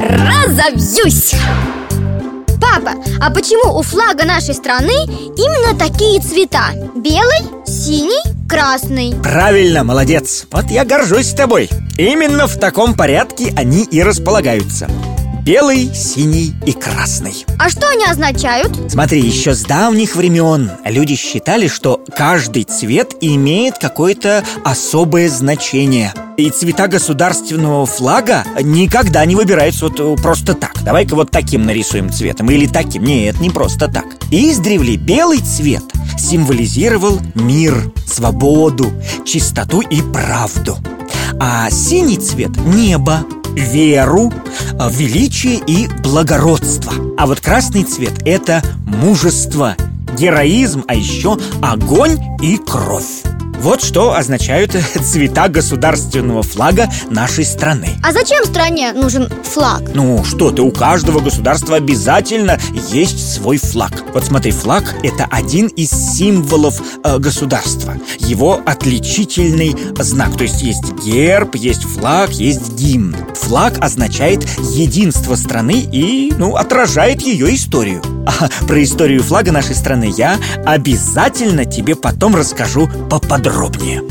разобьюсь. Папа, а почему у флага нашей страны именно такие цвета? Белый, синий, красный. Правильно, молодец. Вот я горжусь тобой. Именно в таком порядке они и располагаются. Белый, синий и красный. А что они означают? Смотри, еще с давних времен люди считали, что каждый цвет имеет какое-то особое значение И цвета государственного флага никогда не выбираются вот э, просто так. Давай-ка вот таким нарисуем цветом или таким. Нет, не просто так. Издревле белый цвет символизировал мир, свободу, чистоту и правду. А синий цвет – небо, веру, э, величие и благородство. А вот красный цвет – это мужество, героизм, а еще огонь и кровь вот что означают цвета государственного флага нашей страны. А зачем стране нужен флаг? Ну что ты, у каждого государства обязательно есть свой флаг. Вот смотри, флаг – это один из символов э, государства. Его отличительный знак. То есть есть герб, есть флаг, есть гимн. Флаг означает единство страны и, ну, отражает ее историю А про историю флага нашей страны я обязательно тебе потом расскажу поподробнее